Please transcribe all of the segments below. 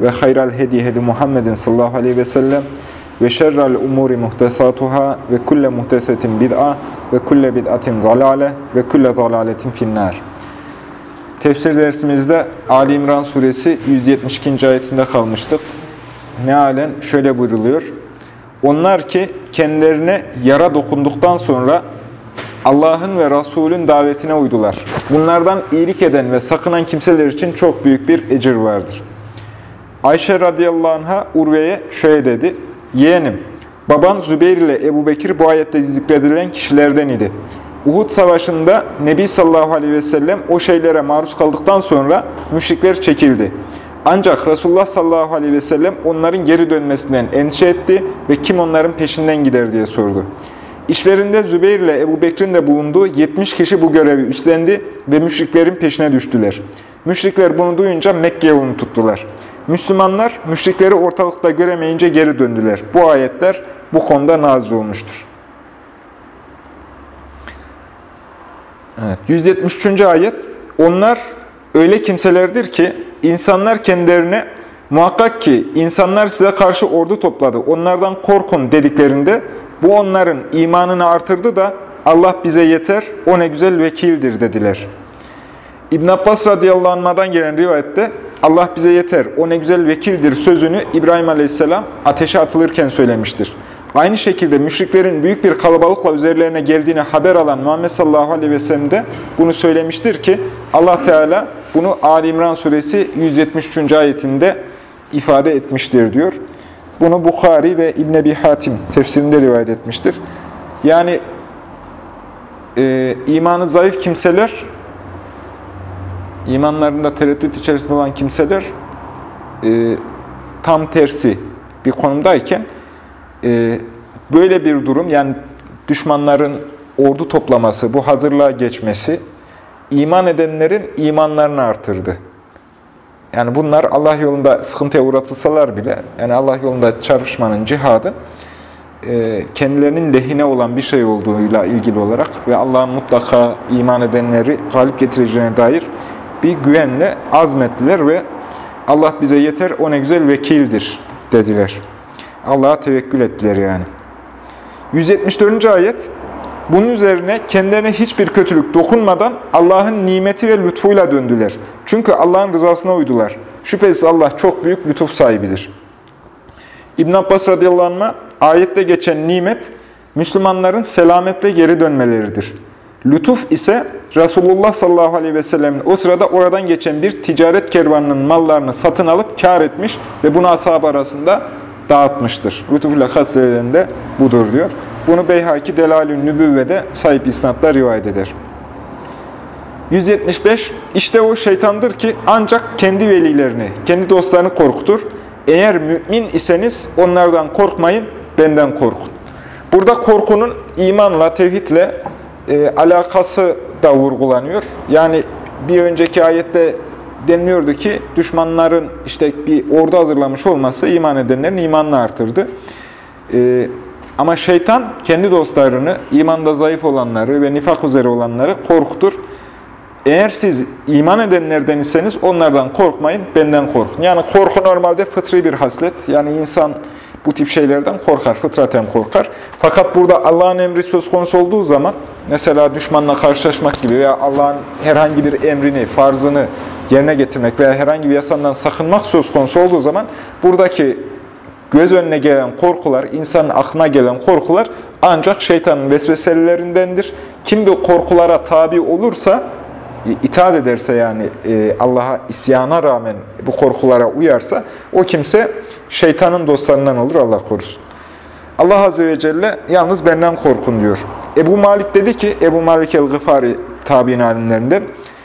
ve hayral hedi hedi Muhammedin sallallahu aleyhi ve sellem ve şerrel umuri muhtesatuhâ ve kulle muhtesetin bid'a ve kulle bid'atin zalale ve kulle zalaletin finnâr. Tefsir dersimizde Ali İmran suresi 172. ayetinde kalmıştık. Mealen şöyle buyruluyor. Onlar ki kendilerine yara dokunduktan sonra Allah'ın ve Resulün davetine uydular. Bunlardan iyilik eden ve sakınan kimseler için çok büyük bir ecir vardır. Ayşe radıyallahu anh'a Urve'ye şöyle dedi. Yeğenim, baban Zübeyir ile Ebu Bekir bu ayette zikredilen kişilerden idi. Uhud savaşında Nebi sallallahu aleyhi ve sellem o şeylere maruz kaldıktan sonra müşrikler çekildi. Ancak Resulullah sallallahu aleyhi ve sellem onların geri dönmesinden endişe etti ve kim onların peşinden gider diye sordu. İşlerinde Zübeyir ile Ebu Bekir'in de bulunduğu 70 kişi bu görevi üstlendi ve müşriklerin peşine düştüler. Müşrikler bunu duyunca Mekke yolunu tuttular. Müslümanlar müşrikleri ortalıkta göremeyince geri döndüler. Bu ayetler bu konuda nazil olmuştur. Evet, 173. ayet Onlar öyle kimselerdir ki insanlar kendilerine muhakkak ki insanlar size karşı ordu topladı. Onlardan korkun dediklerinde bu onların imanını artırdı da Allah bize yeter, o ne güzel vekildir dediler. İbn Abbas radıyallahu anh'dan gelen rivayette Allah bize yeter, o ne güzel vekildir sözünü İbrahim aleyhisselam ateşe atılırken söylemiştir. Aynı şekilde müşriklerin büyük bir kalabalıkla üzerlerine geldiğini haber alan Muhammed sallallahu aleyhi ve sellem de bunu söylemiştir ki Allah Teala bunu Ali İmran suresi 173. ayetinde ifade etmiştir diyor. Bunu Bukhari ve İbn Ebi Hatim tefsirinde rivayet etmiştir. Yani e, imanı zayıf kimseler imanlarında tereddüt içerisinde olan kimseler e, tam tersi bir konumdayken e, böyle bir durum yani düşmanların ordu toplaması, bu hazırlığa geçmesi iman edenlerin imanlarını artırdı. Yani bunlar Allah yolunda sıkıntıya uğratılsalar bile, yani Allah yolunda çarpışmanın, cihadın e, kendilerinin lehine olan bir şey olduğuyla ilgili olarak ve Allah'ın mutlaka iman edenleri galip getireceğine dair bir güvenle azmettiler ve Allah bize yeter, o ne güzel vekildir dediler. Allah'a tevekkül ettiler yani. 174. ayet, bunun üzerine kendilerine hiçbir kötülük dokunmadan Allah'ın nimeti ve lütfuyla döndüler. Çünkü Allah'ın rızasına uydular. Şüphesiz Allah çok büyük lütuf sahibidir. İbn Abbas radıyallahu anh'a ayette geçen nimet, Müslümanların selametle geri dönmeleridir. Lütuf ise Resulullah sallallahu aleyhi ve sellemin o sırada oradan geçen bir ticaret kervanının mallarını satın alıp kar etmiş ve bunu ashab arasında dağıtmıştır. Lütuf ile kastedilen de budur diyor. Bunu Beyhaki Delalü Nübüvve'de sahip isnatla rivayet eder. 175. İşte o şeytandır ki ancak kendi velilerini, kendi dostlarını korkutur. Eğer mümin iseniz onlardan korkmayın, benden korkun. Burada korkunun imanla, tevhidle e, alakası da vurgulanıyor. Yani bir önceki ayette deniliyordu ki düşmanların işte bir ordu hazırlamış olması iman edenlerin imanını artırdı. E, ama şeytan kendi dostlarını, imanda zayıf olanları ve nifak üzere olanları korkutur. Eğer siz iman edenlerden iseniz onlardan korkmayın, benden korkun. Yani korku normalde fıtri bir haslet. Yani insan bu tip şeylerden korkar, fıtraten korkar. Fakat burada Allah'ın emri söz konusu olduğu zaman, mesela düşmanla karşılaşmak gibi veya Allah'ın herhangi bir emrini, farzını yerine getirmek veya herhangi bir yasandan sakınmak söz konusu olduğu zaman, buradaki göz önüne gelen korkular, insanın aklına gelen korkular ancak şeytanın vesveselerindendir. Kim bu korkulara tabi olursa, itaat ederse yani Allah'a isyana rağmen bu korkulara uyarsa, o kimse şeytanın dostlarından olur Allah korusun. Allah Azze ve Celle yalnız benden korkun diyor. Ebu Malik dedi ki, Ebu Malik el-Gıfari tabi'in alimlerinden,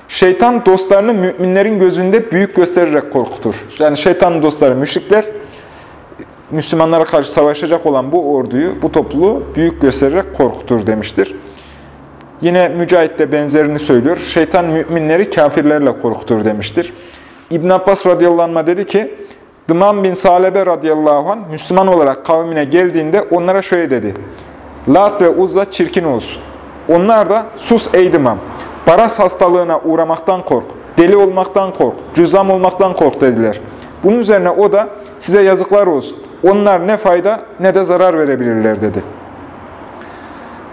şeytan dostlarını müminlerin gözünde büyük göstererek korkutur. Yani şeytanın dostları müşrikler, Müslümanlara karşı savaşacak olan bu orduyu, bu topluluğu büyük göstererek korkutur demiştir. Yine Mücahit de benzerini söylüyor. Şeytan müminleri kafirlerle korkutur demiştir. İbn Abbas radıyallahu anh dedi ki, Dıman bin Salebe radıyallahu anh Müslüman olarak kavmine geldiğinde onlara şöyle dedi. Lat ve Uzza çirkin olsun. Onlar da sus ey Dıman, baras hastalığına uğramaktan kork, deli olmaktan kork, cüzam olmaktan kork dediler. Bunun üzerine o da size yazıklar olsun. Onlar ne fayda ne de zarar verebilirler dedi.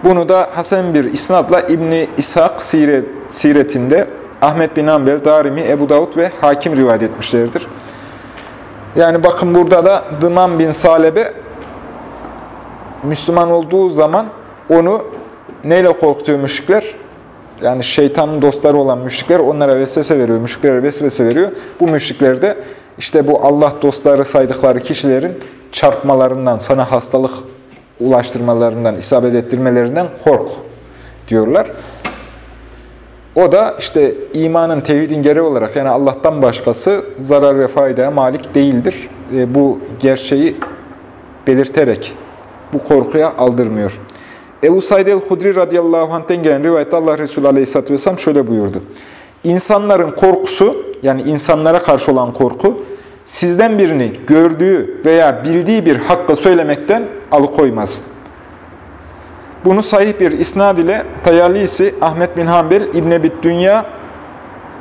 Bunu da Hasan bir isnadla İbni İshak Siret, Siretinde Ahmet bin Amber, Darimi, Ebu Davud ve Hakim rivayet etmişlerdir. Yani bakın burada da Dıman bin Salebe Müslüman olduğu zaman onu neyle korkutuyor müşrikler? Yani şeytanın dostları olan müşrikler onlara vesvese veriyor, müşriklere vesvese veriyor. Bu müşrikler de işte bu Allah dostları saydıkları kişilerin çarpmalarından, sana hastalık ulaştırmalarından, isabet ettirmelerinden kork diyorlar. O da işte imanın, tevhidin gereği olarak yani Allah'tan başkası zarar ve faydaya malik değildir. E, bu gerçeği belirterek bu korkuya aldırmıyor. Ebu Said el-Hudri radıyallahu anh'ten gelen rivayette Allah Resulü aleyhisselatü vesselam şöyle buyurdu. İnsanların korkusu, yani insanlara karşı olan korku, sizden birini gördüğü veya bildiği bir hakkı söylemekten alıkoymasın. Bunu sahih bir isnad ile Tayalisi Ahmet bin Hanbel İbn Ebit Dünya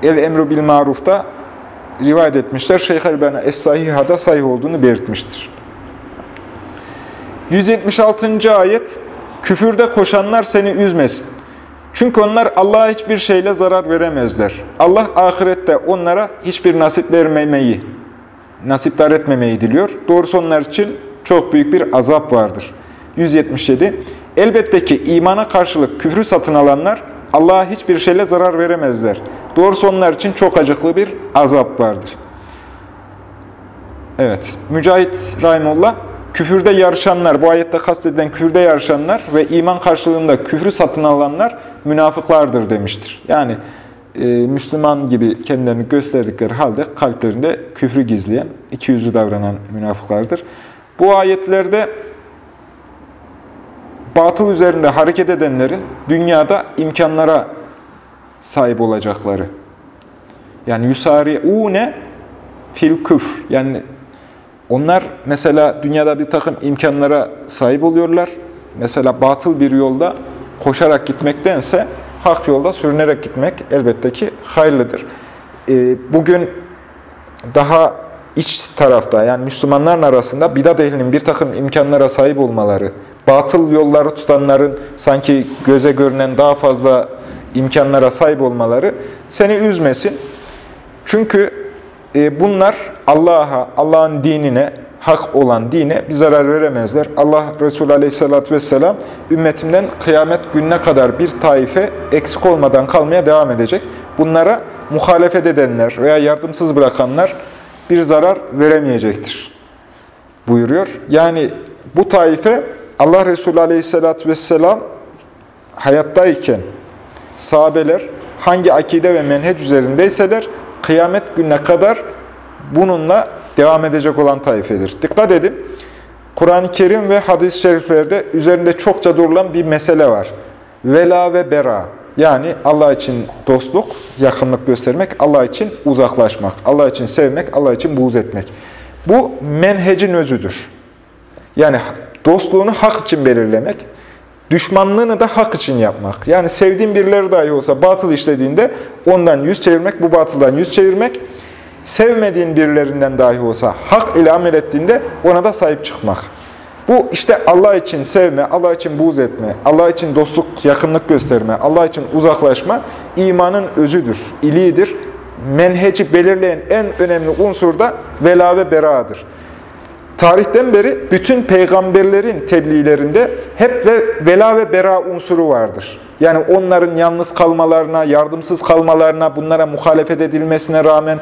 El Emru bil Maruf'ta rivayet etmişler. Şeyh Elbani Es-Sahiha'da sahih olduğunu belirtmiştir. 176. ayet Küfürde koşanlar seni üzmesin. Çünkü onlar Allah'a hiçbir şeyle zarar veremezler. Allah ahirette onlara hiçbir nasip vermemeyi, nasipdar etmemeyi diliyor. Doğrusu onlar için çok büyük bir azap vardır. 177. Elbette ki imana karşılık küfrü satın alanlar Allah'a hiçbir şeyle zarar veremezler. Doğrusu onlar için çok acıklı bir azap vardır. Evet, Mücahit Rahimullah, küfürde yarışanlar, bu ayette kastedilen küfürde yarışanlar ve iman karşılığında küfrü satın alanlar münafıklardır demiştir. Yani e, Müslüman gibi kendilerini gösterdikleri halde kalplerinde küfrü gizleyen, iki yüzlü davranan münafıklardır. Bu ayetlerde batıl üzerinde hareket edenlerin dünyada imkanlara sahip olacakları. Yani yusari'une fil küfr. Yani onlar mesela dünyada bir takım imkanlara sahip oluyorlar. Mesela batıl bir yolda koşarak gitmektense hak yolda sürünerek gitmek elbette ki hayırlıdır. Ee, bugün daha iç tarafta yani Müslümanların arasında bidat ehlinin bir takım imkanlara sahip olmaları, batıl yolları tutanların sanki göze görünen daha fazla imkanlara sahip olmaları seni üzmesin. Çünkü e, bunlar Allah'a, Allah'ın dinine, hak olan dine bir zarar veremezler. Allah Resulü Aleyhisselatü Vesselam ümmetimden kıyamet gününe kadar bir taife eksik olmadan kalmaya devam edecek. Bunlara muhalefet edenler veya yardımsız bırakanlar bir zarar veremeyecektir buyuruyor. Yani bu taife Allah Resulü Aleyhisselatü Vesselam hayattayken sahabeler hangi akide ve menhec üzerindeyseler kıyamet gününe kadar bununla devam edecek olan taifedir. Dikkat edin. Kur'an-ı Kerim ve hadis-i şeriflerde üzerinde çokça durulan bir mesele var. Vela ve bera. Yani Allah için dostluk, yakınlık göstermek, Allah için uzaklaşmak, Allah için sevmek, Allah için buğz etmek. Bu menhecin özüdür. Yani dostluğunu hak için belirlemek, düşmanlığını da hak için yapmak. Yani sevdiğin birileri dahi olsa batıl işlediğinde ondan yüz çevirmek, bu batıldan yüz çevirmek, sevmediğin birilerinden dahi olsa hak ile amel ettiğinde ona da sahip çıkmak. Bu işte Allah için sevme, Allah için buğz etme, Allah için dostluk, yakınlık gösterme, Allah için uzaklaşma imanın özüdür, iliğidir. Menheci belirleyen en önemli unsur da vela ve beradır. Tarihten beri bütün peygamberlerin tebliğlerinde hep ve vela ve bera unsuru vardır. Yani onların yalnız kalmalarına, yardımsız kalmalarına, bunlara muhalefet edilmesine rağmen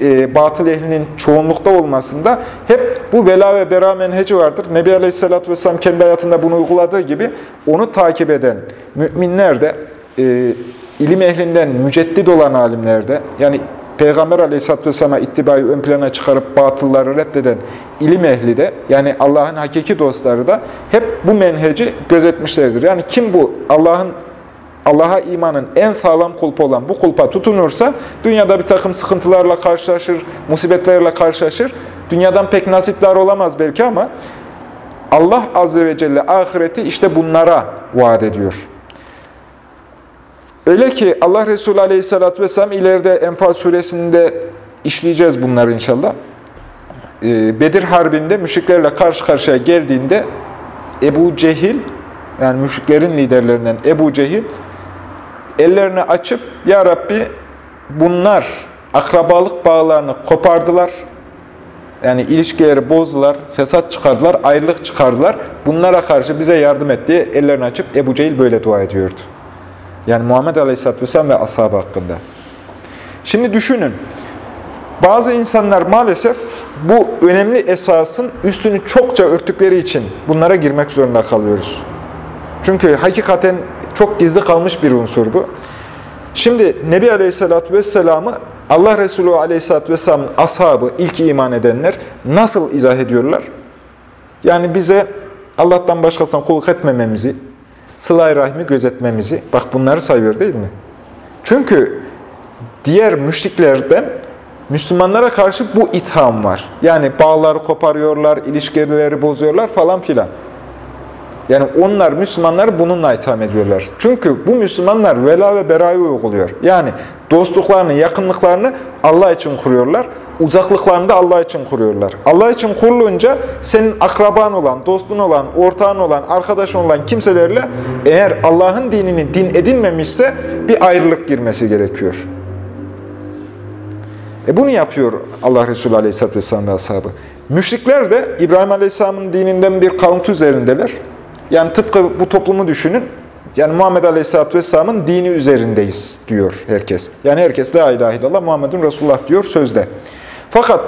e, batıl ehlinin çoğunlukta olmasında hep bu vela ve bera menheci vardır. Nebi Aleyhisselatü Vesselam kendi hayatında bunu uyguladığı gibi onu takip eden müminler de, e, ilim ehlinden müceddid olan alimler de, yani Peygamber aleyhisselatü vesselam'a ittibayı ön plana çıkarıp batılları reddeden ilim ehli de, yani Allah'ın hakiki dostları da hep bu menheci gözetmişlerdir. Yani kim bu Allah'ın Allah'a imanın en sağlam kulpu olan bu kulpa tutunursa dünyada bir takım sıkıntılarla karşılaşır, musibetlerle karşılaşır. Dünyadan pek nasipler olamaz belki ama Allah Azze ve Celle ahireti işte bunlara vaat ediyor. Öyle ki Allah Resulü Aleyhisselatü Vesselam ileride Enfal suresinde işleyeceğiz bunları inşallah. Ee, Bedir Harbi'nde müşriklerle karşı karşıya geldiğinde Ebu Cehil, yani müşriklerin liderlerinden Ebu Cehil, ellerini açıp, Ya Rabbi bunlar akrabalık bağlarını kopardılar, yani ilişkileri bozdular, fesat çıkardılar, ayrılık çıkardılar. Bunlara karşı bize yardım et diye ellerini açıp Ebu Cehil böyle dua ediyordu. Yani Muhammed Aleyhisselatü Vesselam ve ashabı hakkında. Şimdi düşünün. Bazı insanlar maalesef bu önemli esasın üstünü çokça örttükleri için bunlara girmek zorunda kalıyoruz. Çünkü hakikaten çok gizli kalmış bir unsur bu. Şimdi Nebi Aleyhisselatü Vesselam'ı Allah Resulü Aleyhisselatü Vesselam'ın ashabı, ilk iman edenler nasıl izah ediyorlar? Yani bize Allah'tan başkasına kulluk etmememizi, sıla rahmi gözetmemizi, bak bunları sayıyor değil mi? Çünkü diğer müşriklerden Müslümanlara karşı bu itham var. Yani bağları koparıyorlar, ilişkileri bozuyorlar falan filan. Yani onlar Müslümanları bununla itham ediyorlar. Çünkü bu Müslümanlar vela ve berayı uyguluyor. Yani dostluklarını, yakınlıklarını Allah için kuruyorlar. Uzaklıklarını da Allah için kuruyorlar. Allah için kurulunca senin akraban olan, dostun olan, ortağın olan, arkadaşın olan kimselerle eğer Allah'ın dinini din edinmemişse bir ayrılık girmesi gerekiyor. E bunu yapıyor Allah Resulü Aleyhisselatü Vesselam ve ashabı. Müşrikler de İbrahim Aleyhisselam'ın dininden bir kalıntı üzerindeler. Yani tıpkı bu toplumu düşünün. Yani Muhammed Aleyhisselatü Vesselam'ın dini üzerindeyiz diyor herkes. Yani herkes la ilahe illallah Muhammedun Resulullah diyor sözde. Fakat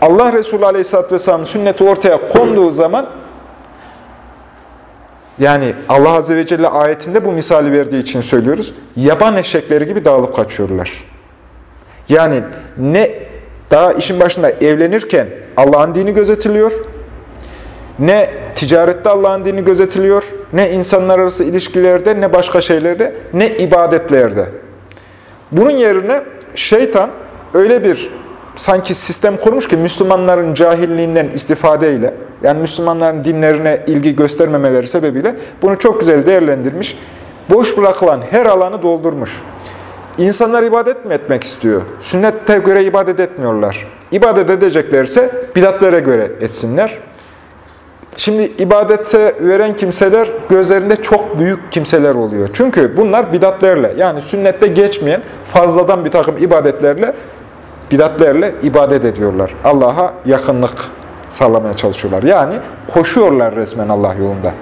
Allah Resulü Aleyhisselatü Vesselam'ın sünneti ortaya konduğu zaman yani Allah Azze ve Celle ayetinde bu misali verdiği için söylüyoruz. Yaban eşekleri gibi dağılıp kaçıyorlar. Yani ne daha işin başında evlenirken Allah'ın dini gözetiliyor, ne ticarette Allah'ın dini gözetiliyor, ne insanlar arası ilişkilerde, ne başka şeylerde, ne ibadetlerde. Bunun yerine şeytan öyle bir sanki sistem kurmuş ki Müslümanların cahilliğinden istifadeyle, yani Müslümanların dinlerine ilgi göstermemeleri sebebiyle bunu çok güzel değerlendirmiş. Boş bırakılan her alanı doldurmuş. İnsanlar ibadet mi etmek istiyor? Sünnette göre ibadet etmiyorlar. İbadet edeceklerse bidatlere göre etsinler. Şimdi ibadete veren kimseler gözlerinde çok büyük kimseler oluyor. Çünkü bunlar bidatlerle yani sünnette geçmeyen fazladan bir takım ibadetlerle bidatlerle ibadet ediyorlar. Allah'a yakınlık sağlamaya çalışıyorlar. Yani koşuyorlar resmen Allah yolunda.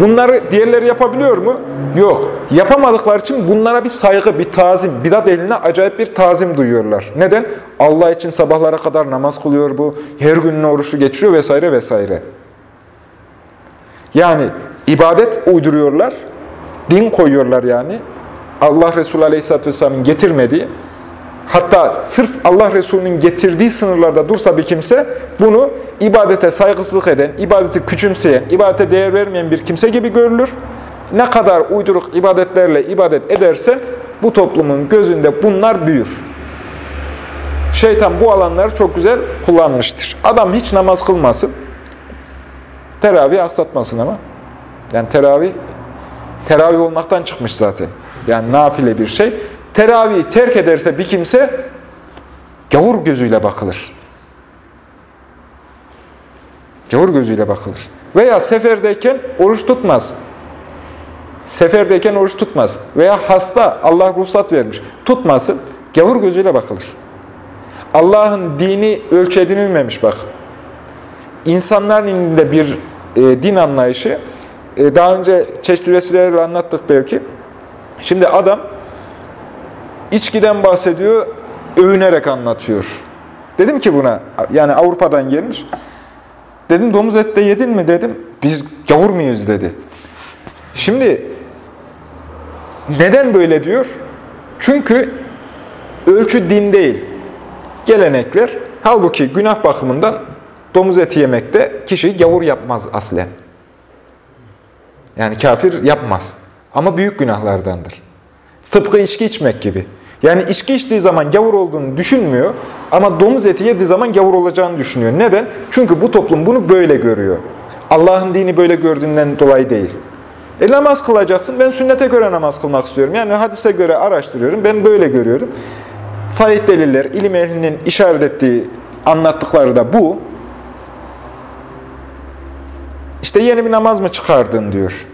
Bunları diğerleri yapabiliyor mu? Yok. Yapamadıkları için bunlara bir saygı, bir tazim, bidat eline acayip bir tazim duyuyorlar. Neden? Allah için sabahlara kadar namaz kılıyor bu, her günün oruçlu geçiriyor vesaire vesaire. Yani ibadet uyduruyorlar, din koyuyorlar yani. Allah Resulü Aleyhisselatü Vesselam'ın getirmediği, hatta sırf Allah Resulü'nün getirdiği sınırlarda dursa bir kimse bunu ibadete saygısızlık eden, ibadeti küçümseyen, ibadete değer vermeyen bir kimse gibi görülür. Ne kadar uyduruk ibadetlerle ibadet edersen bu toplumun gözünde bunlar büyür. Şeytan bu alanları çok güzel kullanmıştır. Adam hiç namaz kılmasın, teravih aksatmasın ama. Yani teravih, teravih olmaktan çıkmış zaten. Yani nafile bir şey. Teravihi terk ederse bir kimse gavur gözüyle bakılır. Gavur gözüyle bakılır. Veya seferdeyken oruç tutmaz. Seferdeyken oruç tutmaz. Veya hasta Allah ruhsat vermiş. Tutmasın. Gavur gözüyle bakılır. Allah'ın dini ölçü edinilmemiş bak. İnsanların elinde bir e, din anlayışı. E, daha önce çeşitli vesilelerle anlattık belki. Şimdi adam içkiden bahsediyor, övünerek anlatıyor. Dedim ki buna, yani Avrupa'dan gelmiş. Dedim domuz ette yedin mi dedim. Biz gavur muyuz dedi. Şimdi neden böyle diyor? Çünkü Ölçü din değil. Gelenekler. Halbuki günah bakımından domuz eti yemekte kişi gavur yapmaz aslen. Yani kafir yapmaz. Ama büyük günahlardandır. Tıpkı içki içmek gibi. Yani içki içtiği zaman gavur olduğunu düşünmüyor ama domuz eti yediği zaman gavur olacağını düşünüyor. Neden? Çünkü bu toplum bunu böyle görüyor. Allah'ın dini böyle gördüğünden dolayı değil. E namaz kılacaksın. Ben sünnete göre namaz kılmak istiyorum. Yani hadise göre araştırıyorum. Ben böyle görüyorum. Sahih deliller, ilim ehlinin işaret ettiği, anlattıkları da bu. İşte yeni bir namaz mı çıkardın diyor.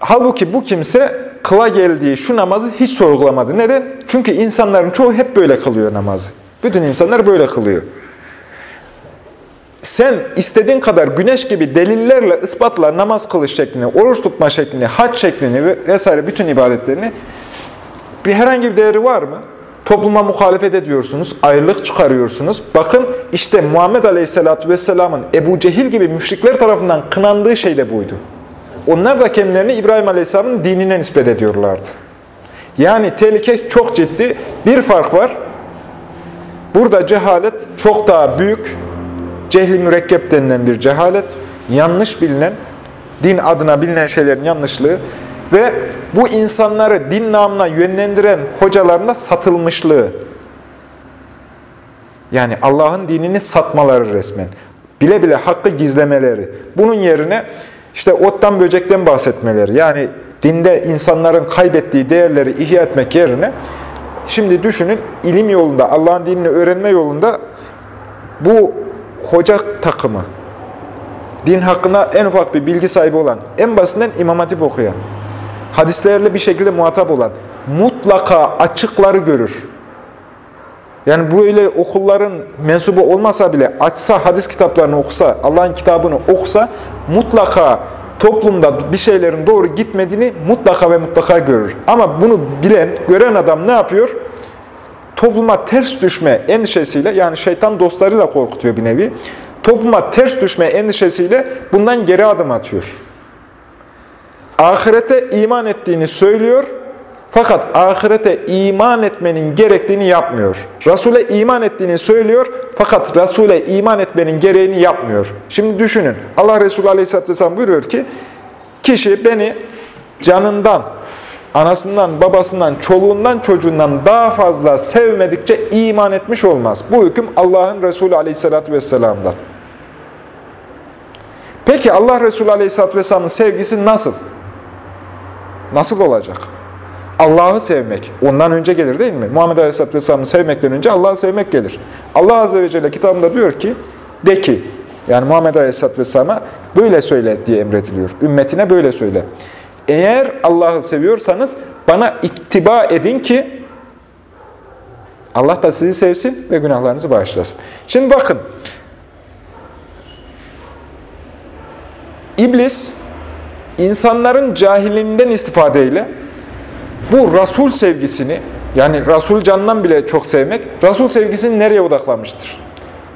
Halbuki bu kimse kıla geldiği şu namazı hiç sorgulamadı. Neden? Çünkü insanların çoğu hep böyle kılıyor namazı. Bütün insanlar böyle kılıyor. Sen istediğin kadar güneş gibi delillerle, ispatla namaz kılış şeklini, oruç tutma şeklini, hac şeklini vesaire bütün ibadetlerini bir herhangi bir değeri var mı? Topluma muhalefet ediyorsunuz, ayrılık çıkarıyorsunuz. Bakın işte Muhammed Aleyhisselatü Vesselam'ın Ebu Cehil gibi müşrikler tarafından kınandığı şey de buydu. Onlar da kendilerini İbrahim Aleyhisselam'ın dinine nispet ediyorlardı. Yani tehlike çok ciddi. Bir fark var. Burada cehalet çok daha büyük. Cehli mürekkep denilen bir cehalet. Yanlış bilinen, din adına bilinen şeylerin yanlışlığı ve bu insanları din namına yönlendiren hocaların da satılmışlığı. Yani Allah'ın dinini satmaları resmen. Bile bile hakkı gizlemeleri. Bunun yerine işte ottan böcekten bahsetmeleri. Yani dinde insanların kaybettiği değerleri ihya etmek yerine şimdi düşünün ilim yolunda, Allah'ın dinini öğrenme yolunda bu hoca takımı, din hakkında en ufak bir bilgi sahibi olan, en basitinden İmam Hatip okuyan, hadislerle bir şekilde muhatap olan, mutlaka açıkları görür. Yani böyle okulların mensubu olmasa bile açsa, hadis kitaplarını okusa, Allah'ın kitabını okusa mutlaka toplumda bir şeylerin doğru gitmediğini mutlaka ve mutlaka görür. Ama bunu bilen, gören adam ne yapıyor? Topluma ters düşme endişesiyle, yani şeytan dostlarıyla korkutuyor bir nevi. Topluma ters düşme endişesiyle bundan geri adım atıyor. Ahirete iman ettiğini söylüyor fakat ahirete iman etmenin gerektiğini yapmıyor. Resul'e iman ettiğini söylüyor fakat Resul'e iman etmenin gereğini yapmıyor. Şimdi düşünün. Allah Resulü Aleyhisselatü Vesselam buyuruyor ki kişi beni canından, anasından, babasından, çoluğundan, çocuğundan daha fazla sevmedikçe iman etmiş olmaz. Bu hüküm Allah'ın Resulü Aleyhisselatü Vesselam'dan. Peki Allah Resulü Aleyhisselatü Vesselam'ın sevgisi nasıl? Nasıl olacak? Allah'ı sevmek ondan önce gelir değil mi? Muhammed Aleyhisselatü Vesselam'ı sevmekten önce Allah'ı sevmek gelir. Allah Azze ve Celle kitabında diyor ki, de ki, yani Muhammed Aleyhisselatü Vesselam'a böyle söyle diye emrediliyor. Ümmetine böyle söyle. Eğer Allah'ı seviyorsanız bana ittiba edin ki Allah da sizi sevsin ve günahlarınızı bağışlasın. Şimdi bakın, İblis insanların cahilinden istifadeyle bu Resul sevgisini, yani Resul canından bile çok sevmek, Resul sevgisini nereye odaklanmıştır?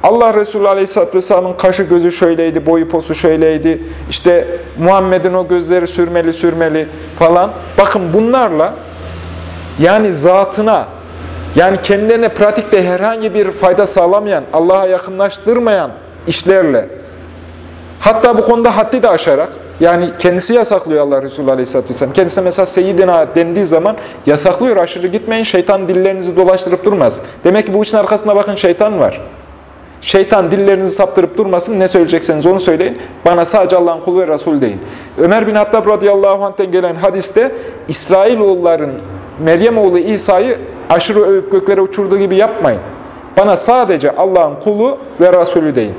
Allah Resulü Aleyhisselatü Vesselam'ın kaşı gözü şöyleydi, boyu posu şöyleydi, işte Muhammed'in o gözleri sürmeli sürmeli falan. Bakın bunlarla yani zatına, yani kendilerine pratikte herhangi bir fayda sağlamayan, Allah'a yakınlaştırmayan işlerle, hatta bu konuda haddi de aşarak, yani kendisi yasaklıyor Allah Resulü Aleyhisselatü Vesselam. Kendisine mesela Seyyidina dendiği zaman yasaklıyor. Aşırı gitmeyin, şeytan dillerinizi dolaştırıp durmaz. Demek ki bu işin arkasında bakın şeytan var. Şeytan dillerinizi saptırıp durmasın. Ne söyleyecekseniz onu söyleyin. Bana sadece Allah'ın kulu ve Resulü deyin. Ömer bin Hattab radıyallahu anh'ten gelen hadiste İsrailoğulların Meryem oğlu İsa'yı aşırı övüp göklere uçurduğu gibi yapmayın. Bana sadece Allah'ın kulu ve Resulü deyin.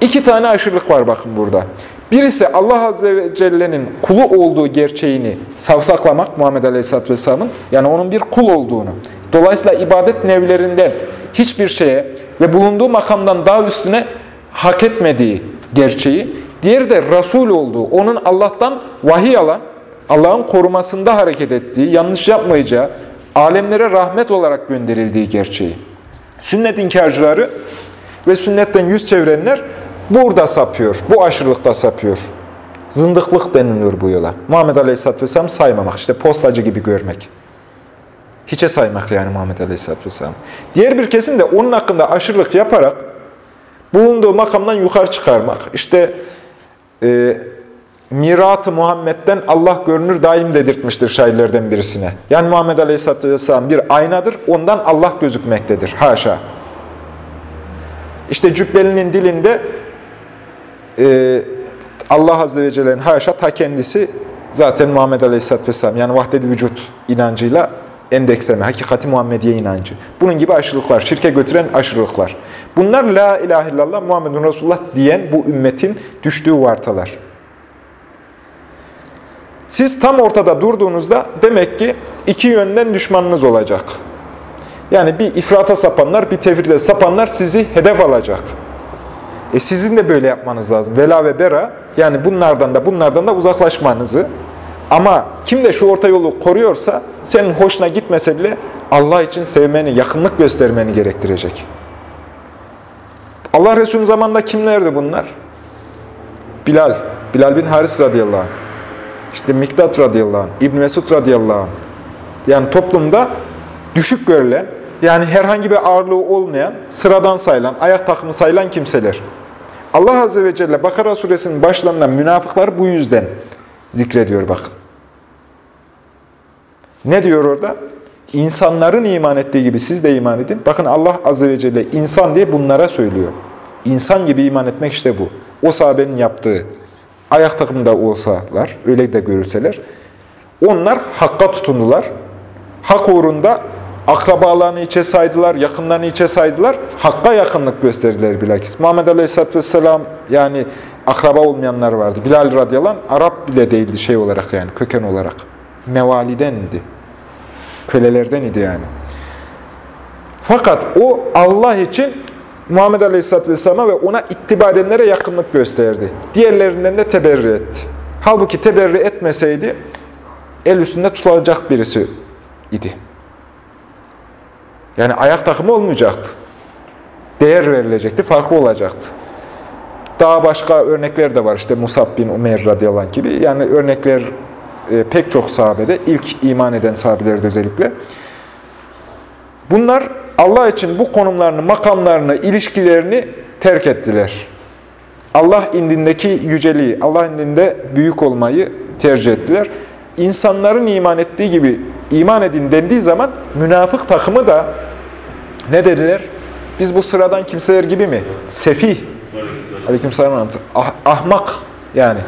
İki tane aşırılık var bakın burada. Birisi Allah Azze ve Celle'nin kulu olduğu gerçeğini savsaklamak Muhammed Aleyhisselatü Vesselam'ın yani onun bir kul olduğunu. Dolayısıyla ibadet nevlerinden hiçbir şeye ve bulunduğu makamdan daha üstüne hak etmediği gerçeği. Diğeri de Resul olduğu, onun Allah'tan vahiy alan, Allah'ın korumasında hareket ettiği, yanlış yapmayacağı, alemlere rahmet olarak gönderildiği gerçeği. Sünnet inkarcıları ve sünnetten yüz çevirenler burada sapıyor, bu aşırılıkta sapıyor. Zındıklık deniliyor bu yola. Muhammed Aleyhisselatü Vesselam saymamak, işte postacı gibi görmek. Hiçe saymak yani Muhammed Aleyhisselatü Vesselam. Diğer bir kesim de onun hakkında aşırılık yaparak bulunduğu makamdan yukarı çıkarmak. İşte e, mirat-ı Muhammed'den Allah görünür daim dedirtmiştir şairlerden birisine. Yani Muhammed Aleyhisselatü Vesselam bir aynadır, ondan Allah gözükmektedir. Haşa. İşte Cübbeli'nin dilinde e, Allah Azze ve Celle'nin haşa ta kendisi zaten Muhammed Aleyhisselatü Vesselam yani vahdet vücut inancıyla endeksleme, hakikati Muhammediye inancı. Bunun gibi aşırılıklar, şirke götüren aşırılıklar. Bunlar La ilahe illallah Muhammedun Resulullah diyen bu ümmetin düştüğü vartalar. Siz tam ortada durduğunuzda demek ki iki yönden düşmanınız olacak. Yani bir ifrata sapanlar, bir tefride sapanlar sizi hedef alacak. E sizin de böyle yapmanız lazım. Vela ve bera, yani bunlardan da bunlardan da uzaklaşmanızı. Ama kim de şu orta yolu koruyorsa, senin hoşuna gitmese bile Allah için sevmeni, yakınlık göstermeni gerektirecek. Allah Resulü zamanında kimlerdi bunlar? Bilal, Bilal bin Haris radıyallahu anh. İşte Miktat radıyallahu anh, İbn Mesud radıyallahu anh. Yani toplumda düşük görülen, yani herhangi bir ağırlığı olmayan, sıradan sayılan, ayak takımı sayılan kimseler. Allah Azze ve Celle Bakara suresinin başlarında münafıklar bu yüzden zikrediyor bakın. Ne diyor orada? İnsanların iman ettiği gibi siz de iman edin. Bakın Allah Azze ve Celle insan diye bunlara söylüyor. İnsan gibi iman etmek işte bu. O sahabenin yaptığı, ayak takımında olsalar, öyle de görürseler, onlar hakka tutundular. Hak uğrunda akrabalarını içe saydılar, yakınlarını içe saydılar. Hakka yakınlık gösterdiler bilakis. Muhammed Aleyhisselatü Vesselam yani akraba olmayanlar vardı. Bilal radıyallahu anh, Arap bile değildi şey olarak yani köken olarak. Mevalidendi. Kölelerden idi yani. Fakat o Allah için Muhammed Aleyhisselatü Vesselam'a ve ona ittiba edenlere yakınlık gösterdi. Diğerlerinden de teberri etti. Halbuki teberri etmeseydi el üstünde tutulacak birisi idi. Yani ayak takımı olmayacaktı. Değer verilecekti, farklı olacaktı. Daha başka örnekler de var. İşte Musab bin Umeyr radıyallahu anh gibi. Yani örnekler e, pek çok sahabede, ilk iman eden sahabelerde özellikle. Bunlar Allah için bu konumlarını, makamlarını, ilişkilerini terk ettiler. Allah indindeki yüceliği, Allah indinde büyük olmayı tercih ettiler. İnsanların iman ettiği gibi iman edin dendiği zaman münafık takımı da ne dediler? Biz bu sıradan kimseler gibi mi? Sefih. Aleykümselam. Ah, ahmak yani.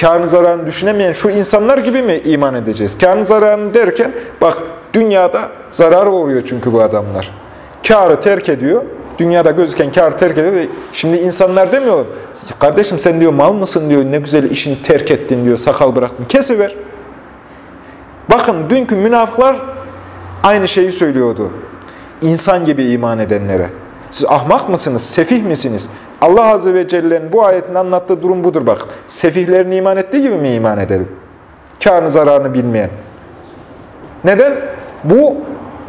Karını zararını düşünemeyen şu insanlar gibi mi iman edeceğiz? Karını zararını derken bak dünyada zarar uğruyor çünkü bu adamlar. Karı terk ediyor. Dünyada gözüken karı terk ediyor. Şimdi insanlar demiyor. Kardeşim sen diyor mal mısın diyor. Ne güzel işini terk ettin diyor. Sakal bıraktın. Kesiver. Bakın dünkü münafıklar aynı şeyi söylüyordu. İnsan gibi iman edenlere. Siz ahmak mısınız? Sefih misiniz? Allah Azze ve Celle'nin bu ayetin anlattığı durum budur bak. Sefihlerin iman ettiği gibi mi iman edelim? Karını zararını bilmeyen. Neden? Bu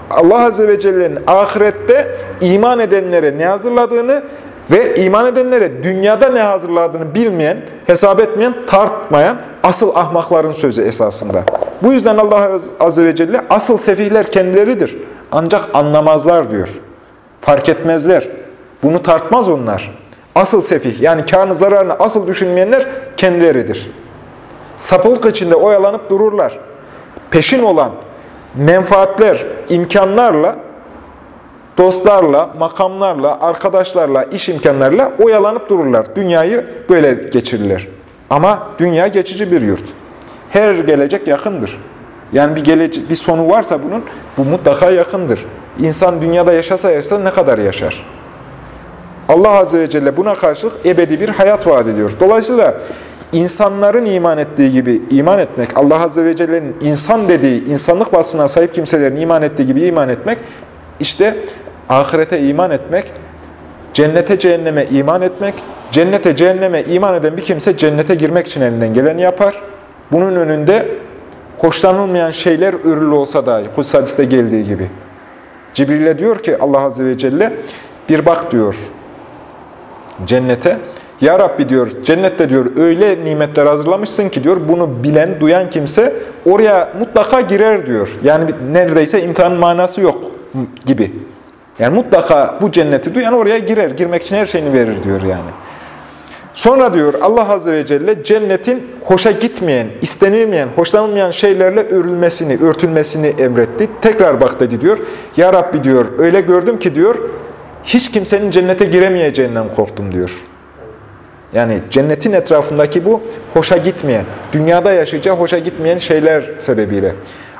Allah Azze ve Celle'nin ahirette iman edenlere ne hazırladığını ve iman edenlere dünyada ne hazırladığını bilmeyen, hesap etmeyen, tartmayan asıl ahmakların sözü esasında. Bu yüzden Allah Azze ve Celle asıl sefihler kendileridir. Ancak anlamazlar diyor. Fark etmezler. Bunu tartmaz onlar. Asıl sefih yani karnı zararını asıl düşünmeyenler kendileridir. Sapılık içinde oyalanıp dururlar. Peşin olan menfaatler, imkanlarla, dostlarla, makamlarla, arkadaşlarla, iş imkanlarıyla oyalanıp dururlar. Dünyayı böyle geçirirler. Ama dünya geçici bir yurt. Her gelecek yakındır. Yani bir gelecek, bir sonu varsa bunun, bu mutlaka yakındır. İnsan dünyada yaşasa yaşasa ne kadar yaşar? Allah Azze ve Celle buna karşılık ebedi bir hayat vaat ediyor. Dolayısıyla insanların iman ettiği gibi iman etmek, Allah Azze ve Celle'nin insan dediği, insanlık vasfına sahip kimselerin iman ettiği gibi iman etmek, işte ahirete iman etmek, cennete cehenneme iman etmek, cennete cehenneme iman eden bir kimse cennete girmek için elinden geleni yapar. Bunun önünde hoşlanılmayan şeyler örülü olsa dahi, Kuds hadiste geldiği gibi. Cibril'e diyor ki Allah Azze ve Celle, bir bak diyor cennete, Ya Rabbi diyor cennette diyor öyle nimetler hazırlamışsın ki diyor bunu bilen, duyan kimse oraya mutlaka girer diyor. Yani neredeyse imtihanın manası yok gibi. Yani mutlaka bu cenneti duyan oraya girer. Girmek için her şeyini verir diyor yani. Sonra diyor Allah Azze ve Celle cennetin hoşa gitmeyen, istenilmeyen, hoşlanılmayan şeylerle örülmesini, örtülmesini emretti. Tekrar bak dedi diyor. Ya Rabbi diyor öyle gördüm ki diyor hiç kimsenin cennete giremeyeceğinden korktum diyor. Yani cennetin etrafındaki bu hoşa gitmeyen, dünyada yaşayacağı hoşa gitmeyen şeyler sebebiyle.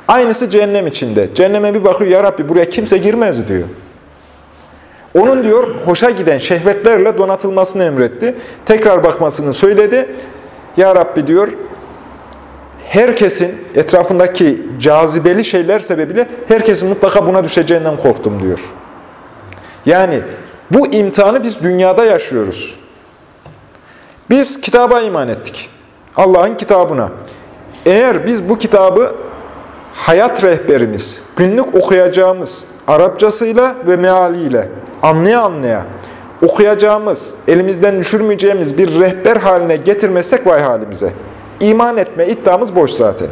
Aynısı cehennem içinde. Cehenneme bir bakıyor, Ya Rabbi buraya kimse girmez diyor. Onun diyor hoşa giden şehvetlerle donatılmasını emretti. Tekrar bakmasını söyledi. Ya Rabbi diyor herkesin etrafındaki cazibeli şeyler sebebiyle herkesin mutlaka buna düşeceğinden korktum diyor. Yani bu imtihanı biz dünyada yaşıyoruz. Biz kitaba iman ettik. Allah'ın kitabına. Eğer biz bu kitabı hayat rehberimiz, günlük okuyacağımız Arapçasıyla ve mealiyle anlaya anlaya okuyacağımız, elimizden düşürmeyeceğimiz bir rehber haline getirmezsek vay halimize. İman etme iddiamız boş zaten.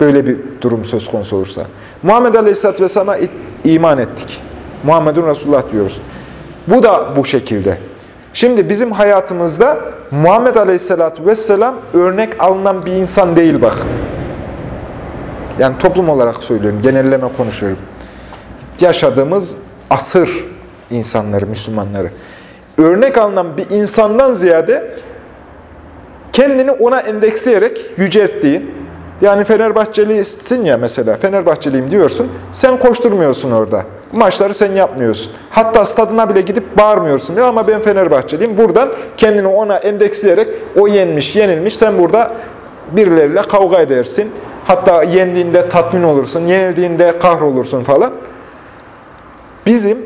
Böyle bir durum söz konusu olursa. Muhammed Aleyhisselatü Vesselam'a iman ettik. Muhammedun Resulullah diyoruz. Bu da bu şekilde. Şimdi bizim hayatımızda Muhammed Aleyhisselatü Vesselam örnek alınan bir insan değil bakın. Yani toplum olarak söylüyorum, genelleme konuşuyorum. Yaşadığımız asır insanları, Müslümanları. Örnek alınan bir insandan ziyade kendini ona endeksleyerek yücelttiğin, yani Fenerbahçelisin ya mesela, Fenerbahçeliyim diyorsun, sen koşturmuyorsun orada. Maçları sen yapmıyorsun. Hatta stadına bile gidip bağırmıyorsun diyor ama ben Fenerbahçeliyim. Buradan kendini ona endeksleyerek o yenmiş, yenilmiş, sen burada birileriyle kavga edersin. Hatta yendiğinde tatmin olursun, yenildiğinde kahrolursun falan. Bizim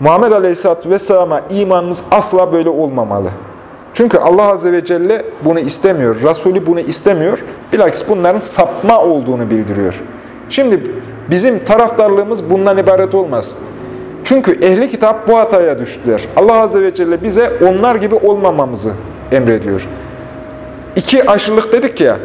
Muhammed Aleyhisselatü Vesselam'a imanımız asla böyle olmamalı. Çünkü Allah Azze ve Celle bunu istemiyor. Resulü bunu istemiyor. Bilakis bunların sapma olduğunu bildiriyor. Şimdi bizim taraftarlığımız bundan ibaret olmaz. Çünkü ehli kitap bu hataya düştüler. Allah Azze ve Celle bize onlar gibi olmamamızı emrediyor. İki aşırılık dedik ya,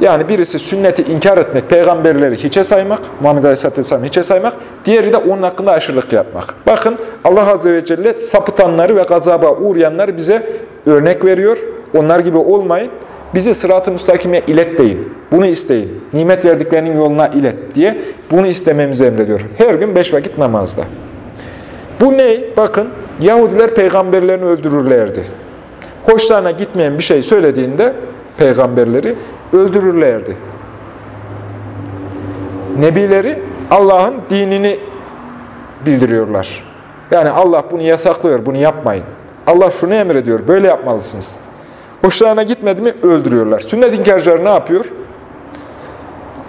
yani birisi sünneti inkar etmek, peygamberleri hiçe saymak, Muhammed Aleyhisselatü Vesselam hiçe saymak, diğeri de onun hakkında aşırılık yapmak. Bakın Allah Azze ve Celle sapıtanları ve gazaba uğrayanları bize örnek veriyor. Onlar gibi olmayın. Bizi sırat-ı müstakime ilet deyin. Bunu isteyin. Nimet verdiklerinin yoluna ilet diye bunu istememizi emrediyor. Her gün beş vakit namazda. Bu ne? Bakın Yahudiler peygamberlerini öldürürlerdi. Hoşlarına gitmeyen bir şey söylediğinde peygamberleri öldürürlerdi. Nebileri Allah'ın dinini bildiriyorlar. Yani Allah bunu yasaklıyor, bunu yapmayın. Allah şunu emrediyor, böyle yapmalısınız. Hoşlarına gitmedi mi öldürüyorlar. Sünnet inkarcıları ne yapıyor?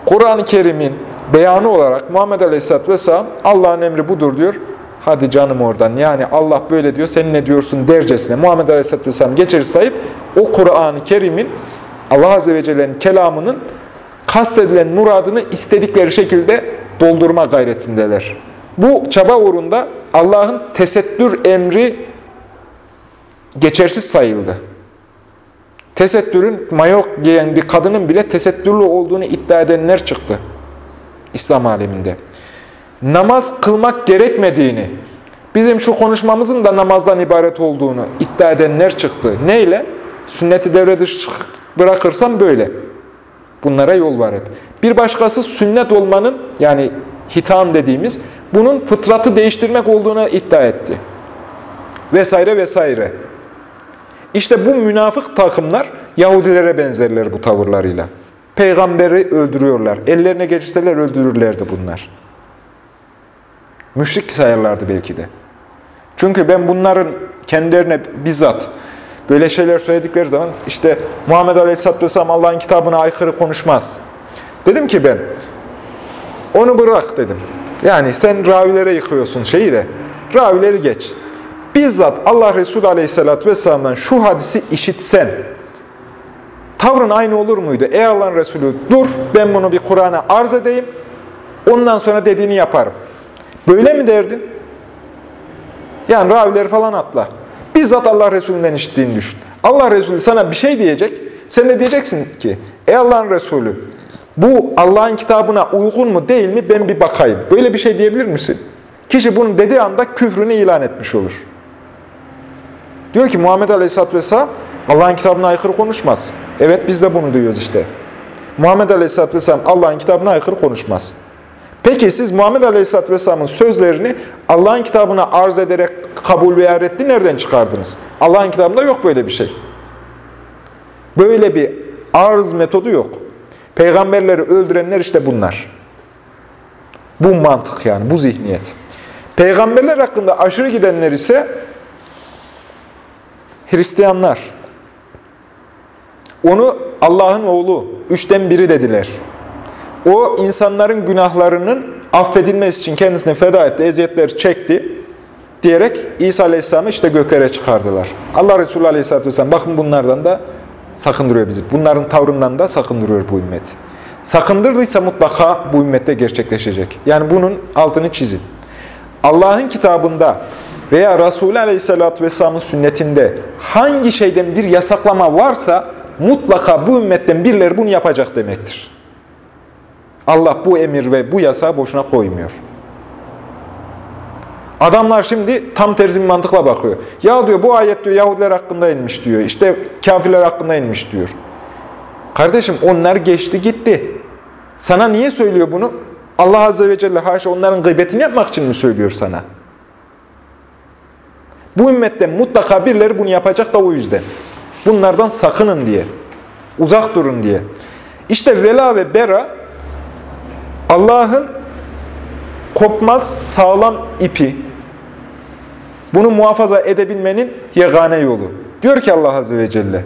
Kur'an-ı Kerim'in beyanı olarak Muhammed Aleyhisselatü Vesselam Allah'ın emri budur diyor. Hadi canım oradan. Yani Allah böyle diyor, sen ne diyorsun dercesine. Muhammed Aleyhisselatü Vesselam geçer sayıp o Kur'an-ı Kerim'in Allah Azze ve Celle'nin kelamının kastedilen muradını istedikleri şekilde doldurma gayretindeler. Bu çaba uğrunda Allah'ın tesettür emri geçersiz sayıldı. Tesettürün mayok giyen bir kadının bile tesettürlü olduğunu iddia edenler çıktı İslam aleminde. Namaz kılmak gerekmediğini, bizim şu konuşmamızın da namazdan ibaret olduğunu iddia edenler çıktı. Neyle? Sünneti devre dışı bırakırsam böyle. Bunlara yol var hep. Bir başkası sünnet olmanın yani hitan dediğimiz bunun fıtratı değiştirmek olduğunu iddia etti. Vesaire vesaire. İşte bu münafık takımlar Yahudilere benzerler bu tavırlarıyla. Peygamberi öldürüyorlar. Ellerine geçirseler öldürürlerdi bunlar. Müşrik sayarlardı belki de. Çünkü ben bunların kendilerine bizzat böyle şeyler söyledikleri zaman işte Muhammed Aleyhisselatü Vesselam Allah'ın kitabına aykırı konuşmaz. Dedim ki ben onu bırak dedim. Yani sen ravilere yıkıyorsun şeyi de ravileri geç. Bizzat Allah Resulü Aleyhisselatü Vesselam'dan şu hadisi işitsen tavrın aynı olur muydu? Ey Allah'ın Resulü dur ben bunu bir Kur'an'a arz edeyim ondan sonra dediğini yaparım. Böyle mi derdin? Yani ravileri falan atla. Bizzat Allah Resulü'nden işittiğini düşün. Allah Resulü sana bir şey diyecek. Sen de diyeceksin ki, ey Allah'ın Resulü, bu Allah'ın kitabına uygun mu değil mi ben bir bakayım. Böyle bir şey diyebilir misin? Kişi bunu dediği anda küfrünü ilan etmiş olur. Diyor ki Muhammed Aleyhisselatü Vesselam Allah'ın kitabına aykırı konuşmaz. Evet biz de bunu duyuyoruz işte. Muhammed Aleyhisselatü Vesselam Allah'ın kitabına aykırı konuşmaz. Peki siz Muhammed Aleyhisselatü Vesselam'ın sözlerini Allah'ın kitabına arz ederek kabul veya reddi nereden çıkardınız? Allah'ın kitabında yok böyle bir şey. Böyle bir arz metodu yok. Peygamberleri öldürenler işte bunlar. Bu mantık yani, bu zihniyet. Peygamberler hakkında aşırı gidenler ise Hristiyanlar. Onu Allah'ın oğlu, üçten biri dediler. O insanların günahlarının affedilmesi için kendisini feda etti, eziyetler çekti diyerek İsa Aleyhisselam'ı işte göklere çıkardılar. Allah Resulü Aleyhisselatü Vesselam bakın bunlardan da sakındırıyor bizi. Bunların tavrından da sakındırıyor bu ümmet. Sakındırdıysa mutlaka bu ümmette gerçekleşecek. Yani bunun altını çizin. Allah'ın kitabında veya Resulü Aleyhisselatü Vesselam'ın sünnetinde hangi şeyden bir yasaklama varsa mutlaka bu ümmetten birileri bunu yapacak demektir. Allah bu emir ve bu yasağı boşuna koymuyor. Adamlar şimdi tam terzi bir mantıkla bakıyor. Ya diyor bu ayet diyor Yahudiler hakkında inmiş diyor. İşte kafirler hakkında inmiş diyor. Kardeşim onlar geçti gitti. Sana niye söylüyor bunu? Allah Azze ve Celle haşa onların gıybetini yapmak için mi söylüyor sana? Bu ümmetten mutlaka birileri bunu yapacak da o yüzden. Bunlardan sakının diye. Uzak durun diye. İşte vela ve bera Allah'ın kopmaz sağlam ipi. Bunu muhafaza edebilmenin yegane yolu. Diyor ki Allah Azze ve Celle,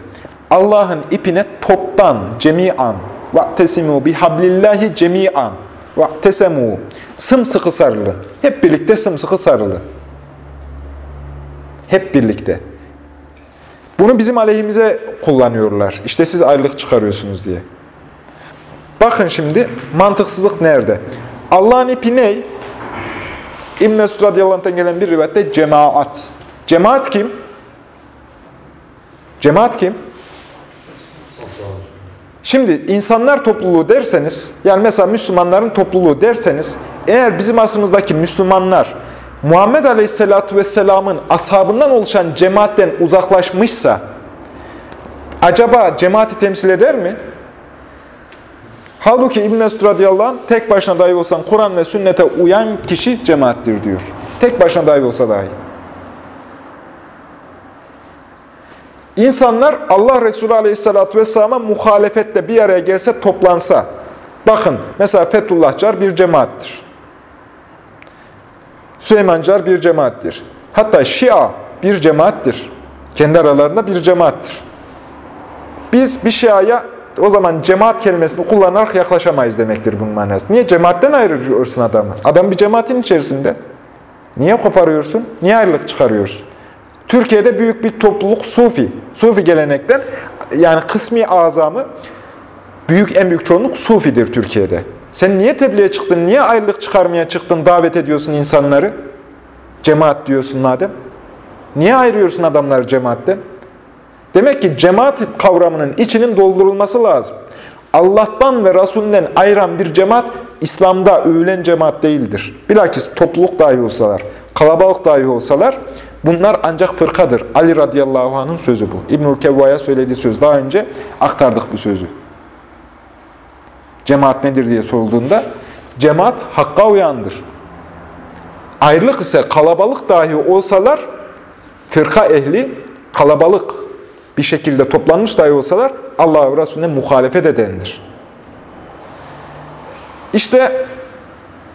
Allah'ın ipine toptan, cemi'an, وَاَتَّسِمُوا بِحَبْلِ cemi'an, وَاَتَّسَمُوا Sımsıkı sarılı. Hep birlikte sımsıkı sarılı. Hep birlikte. Bunu bizim aleyhimize kullanıyorlar. İşte siz ayrılık çıkarıyorsunuz diye. Bakın şimdi mantıksızlık nerede? Allah'ın ipi ne? İbn-i Mesud radıyallahu gelen bir rivayette cemaat. Cemaat kim? Cemaat kim? Şimdi insanlar topluluğu derseniz, yani mesela Müslümanların topluluğu derseniz, eğer bizim asrımızdaki Müslümanlar Muhammed Aleyhisselatü Vesselam'ın ashabından oluşan cemaatten uzaklaşmışsa, acaba cemaati temsil eder mi? Halbuki İbn-i Mesud radıyallahu anh, tek başına dahi olsan Kur'an ve sünnete uyan kişi cemaattir diyor. Tek başına dahi olsa dahi. İnsanlar Allah Resulü aleyhissalatü vesselama muhalefette bir araya gelse toplansa, bakın mesela Fethullahçılar bir cemaattir. Süleymancar bir cemaattir. Hatta Şia bir cemaattir. Kendi aralarında bir cemaattir. Biz bir Şia'ya o zaman cemaat kelimesini kullanarak yaklaşamayız demektir bunun manası. Niye? Cemaatten ayırıyorsun adamı. Adam bir cemaatin içerisinde. Niye koparıyorsun? Niye ayrılık çıkarıyorsun? Türkiye'de büyük bir topluluk Sufi. Sufi gelenekten yani kısmi azamı büyük en büyük çoğunluk Sufidir Türkiye'de. Sen niye tebliğe çıktın? Niye ayrılık çıkarmaya çıktın? Davet ediyorsun insanları. Cemaat diyorsun madem. Niye ayırıyorsun adamları cemaatten? Demek ki cemaat kavramının içinin doldurulması lazım. Allah'tan ve Resulünden ayıran bir cemaat İslam'da övülen cemaat değildir. Bilakis topluluk dahi olsalar, kalabalık dahi olsalar bunlar ancak fırkadır. Ali radıyallahu anh'ın sözü bu. İbnül Kevva'ya söylediği söz. Daha önce aktardık bu sözü. Cemaat nedir diye sorulduğunda cemaat hakka uyandır. Ayrılık ise kalabalık dahi olsalar fırka ehli kalabalık bir şekilde toplanmış dahi olsalar Allah ve Resulüne muhalefet edendir. İşte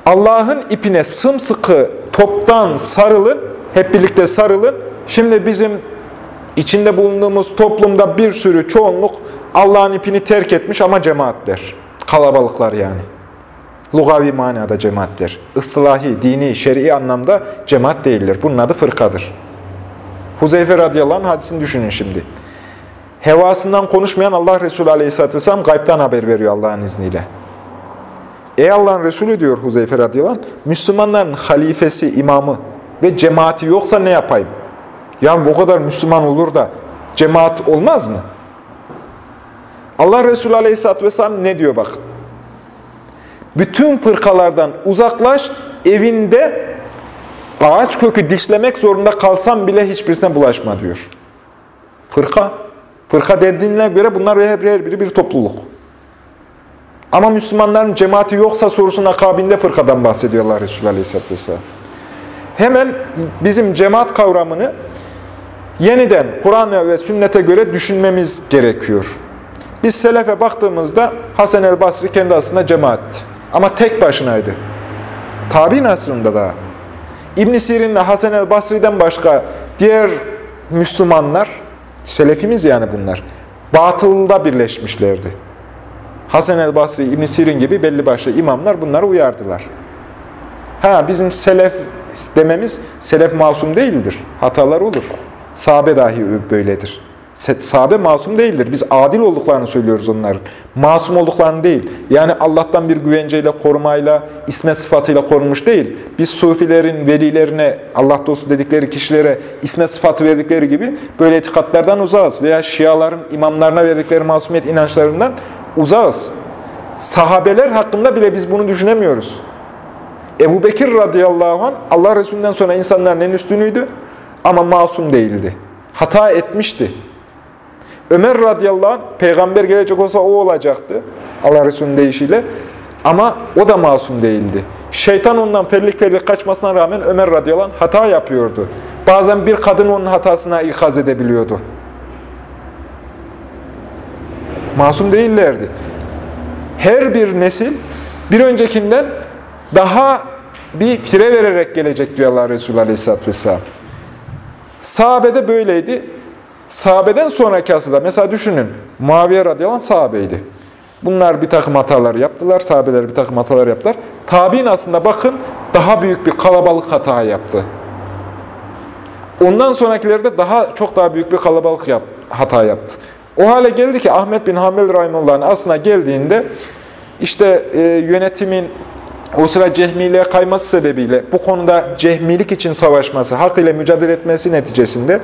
Allah'ın ipine sımsıkı toptan sarılın, hep birlikte sarılın. Şimdi bizim içinde bulunduğumuz toplumda bir sürü çoğunluk Allah'ın ipini terk etmiş ama cemaatler. Kalabalıklar yani. Lugavi manada cemaatler. Islahi, dini, şer'i anlamda cemaat değildir. Bunun adı fırkadır. Huzeyfe radıyallahu anh hadisini düşünün şimdi. Hevasından konuşmayan Allah Resulü aleyhisselatü vesselam gaybtan haber veriyor Allah'ın izniyle. Ey Allah'ın Resulü diyor Huzeyfe radıyallahu anh, Müslümanların halifesi, imamı ve cemaati yoksa ne yapayım? Ya o kadar Müslüman olur da cemaat olmaz mı? Allah Resulü Aleyhisselatü Vesselam ne diyor bak? Bütün fırkalardan uzaklaş, evinde ağaç kökü dişlemek zorunda kalsam bile hiçbirisine bulaşma diyor. Fırka. Fırka dediğine göre bunlar her biri bir topluluk. Ama Müslümanların cemaati yoksa sorusunun akabinde fırkadan bahsediyorlar Resulü Aleyhisselatü Vesselam. Hemen bizim cemaat kavramını yeniden Kur'an'a ve sünnete göre düşünmemiz gerekiyor. Biz selefe baktığımızda Hasan el Basri kendi aslında cemaatti. Ama tek başınaydı. Tabi asrında da. İbn Sirin ile Hasan el Basri'den başka diğer Müslümanlar, selefimiz yani bunlar, batılda birleşmişlerdi. Hasan el Basri, İbn Sirin gibi belli başlı imamlar bunları uyardılar. Ha bizim selef dememiz selef masum değildir. Hatalar olur. Sahabe dahi böyledir. Sahabe masum değildir. Biz adil olduklarını söylüyoruz onların. Masum olduklarını değil. Yani Allah'tan bir güvenceyle, korumayla, ismet sıfatıyla korunmuş değil. Biz sufilerin, velilerine, Allah dostu dedikleri kişilere ismet sıfatı verdikleri gibi böyle etikatlardan uzağız. Veya Şiaların imamlarına verdikleri masumiyet inançlarından uzağız. Sahabeler hakkında bile biz bunu düşünemiyoruz. Ebu Bekir radıyallahu anh Allah Resulü'nden sonra insanların en üstünüydü ama masum değildi. Hata etmişti. Ömer radıyallahu anh peygamber gelecek olsa o olacaktı. Allah Resulü'nün deyişiyle. Ama o da masum değildi. Şeytan ondan fellik fellik kaçmasına rağmen Ömer radıyallahu anh hata yapıyordu. Bazen bir kadın onun hatasına ikaz edebiliyordu. Masum değillerdi. Her bir nesil bir öncekinden daha bir fire vererek gelecek diyor Allah Resulü Aleyhisselatü Vesselam. Sahabede böyleydi. Sahabeden sonraki asırda, mesela düşünün, Muaviye radıyallahu anh sahabeydi. Bunlar bir takım hatalar yaptılar, sahabeler bir takım hatalar yaptılar. Tabi'in aslında bakın daha büyük bir kalabalık hata yaptı. Ondan sonrakileri de daha çok daha büyük bir kalabalık yap, hata yaptı. O hale geldi ki Ahmet bin Hamel Rahimullah'ın aslına geldiğinde işte e, yönetimin o sıra cehmiliğe kayması sebebiyle bu konuda cehmilik için savaşması, hak ile mücadele etmesi neticesinde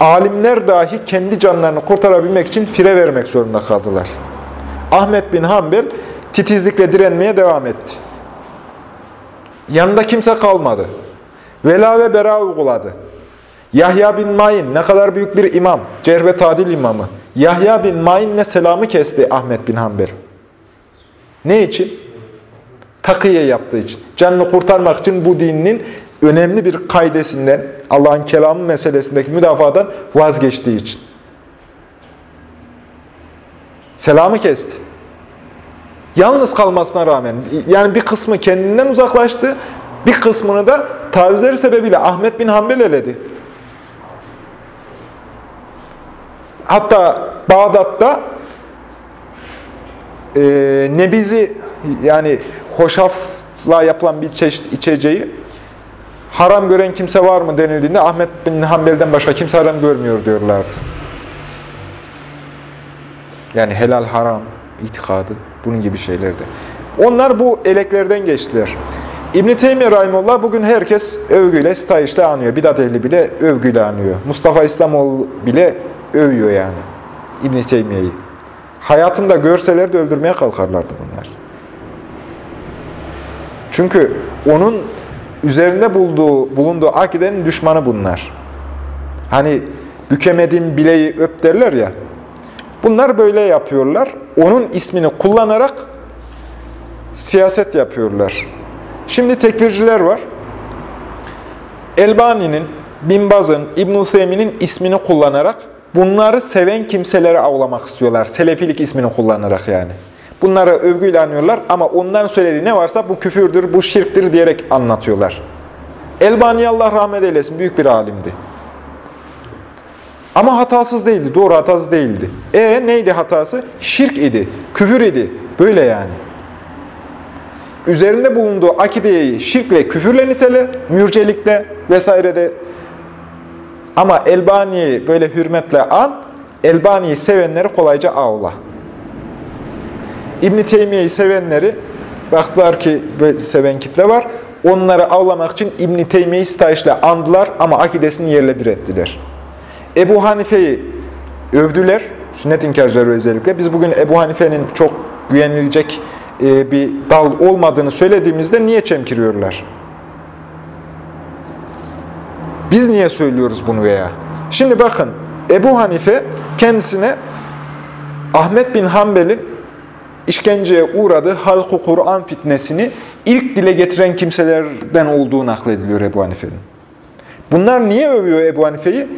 alimler dahi kendi canlarını kurtarabilmek için fire vermek zorunda kaldılar. Ahmet bin Hanbel titizlikle direnmeye devam etti. Yanında kimse kalmadı. Vela ve bera uyguladı. Yahya bin Mayin ne kadar büyük bir imam, cerh tadil imamı. Yahya bin Mayin'le selamı kesti Ahmet bin Hanbel. Ne için? Takiye yaptığı için. Canını kurtarmak için bu dininin önemli bir kaydesinden, Allah'ın kelamı meselesindeki müdafadan vazgeçtiği için. Selamı kesti. Yalnız kalmasına rağmen, yani bir kısmı kendinden uzaklaştı, bir kısmını da tavizleri sebebiyle Ahmet bin Hanbel eledi. Hatta Bağdat'ta e, nebizi yani hoşafla yapılan bir çeşit içeceği haram gören kimse var mı denildiğinde Ahmet bin Hanbel'den başka kimse haram görmüyor diyorlardı. Yani helal haram itikadı bunun gibi şeylerdi. Onlar bu eleklerden geçtiler. İbn-i Teymiye Rahimullah bugün herkes övgüyle, stajişle anıyor. Bidat ehli bile övgüyle anıyor. Mustafa İslamoğlu bile övüyor yani İbn-i Teymiye'yi. Hayatında görseler de öldürmeye kalkarlardı bunlar. Çünkü onun üzerinde bulduğu, bulunduğu akidenin düşmanı bunlar. Hani bükemediğim bileği öp derler ya. Bunlar böyle yapıyorlar. Onun ismini kullanarak siyaset yapıyorlar. Şimdi tekvirciler var. Elbani'nin, Binbaz'ın, İbn-i ismini kullanarak bunları seven kimseleri avlamak istiyorlar. Selefilik ismini kullanarak yani. Bunlara övgüyle anıyorlar ama onların söylediği ne varsa bu küfürdür, bu şirktir diyerek anlatıyorlar. Elbani Allah rahmet eylesin büyük bir alimdi. Ama hatasız değildi, doğru hatasız değildi. E neydi hatası? Şirk idi, küfür idi. Böyle yani. Üzerinde bulunduğu akideyi şirkle, küfürle nitele, mürcelikle vesairede ama Elbani'yi böyle hürmetle an, Elbani'yi sevenleri kolayca avla. İbn-i Teymiye'yi sevenleri, baktılar ki seven kitle var, onları avlamak için İbn-i Teymiye'yi stajla andılar ama akidesini yerle bir ettiler. Ebu Hanife'yi övdüler. Sünnet inkarcıları özellikle. Biz bugün Ebu Hanife'nin çok güvenilecek e, bir dal olmadığını söylediğimizde niye çemkiriyorlar? Biz niye söylüyoruz bunu veya? Şimdi bakın Ebu Hanife kendisine Ahmet bin Hanbel'in işkenceye uğradığı halk Kur'an fitnesini ilk dile getiren kimselerden olduğu naklediliyor Ebu Hanife'nin. Bunlar niye övüyor Ebu Hanife'yi?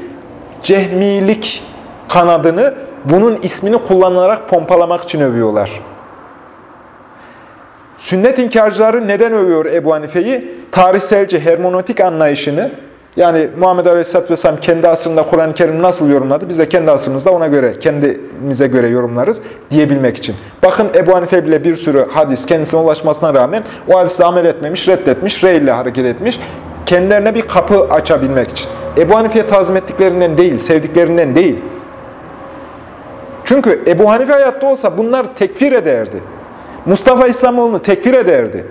Cehmilik kanadını bunun ismini kullanarak pompalamak için övüyorlar. Sünnet inkarcıları neden övüyor Ebu Hanife'yi? Tarihselce hermonotik anlayışını, yani Muhammed Aleyhisselatü Vesselam kendi asrında Kur'an-ı Kerim nasıl yorumladı? Biz de kendi asrımızda ona göre, kendimize göre yorumlarız diyebilmek için. Bakın Ebu Hanife bile bir sürü hadis kendisine ulaşmasına rağmen o hadisle amel etmemiş, reddetmiş, rey ile hareket etmiş. Kendilerine bir kapı açabilmek için. Ebu Hanife'ye tazim ettiklerinden değil, sevdiklerinden değil. Çünkü Ebu Hanife hayatta olsa bunlar tekfir ederdi. Mustafa İslamoğlu'nu tekfir ederdi.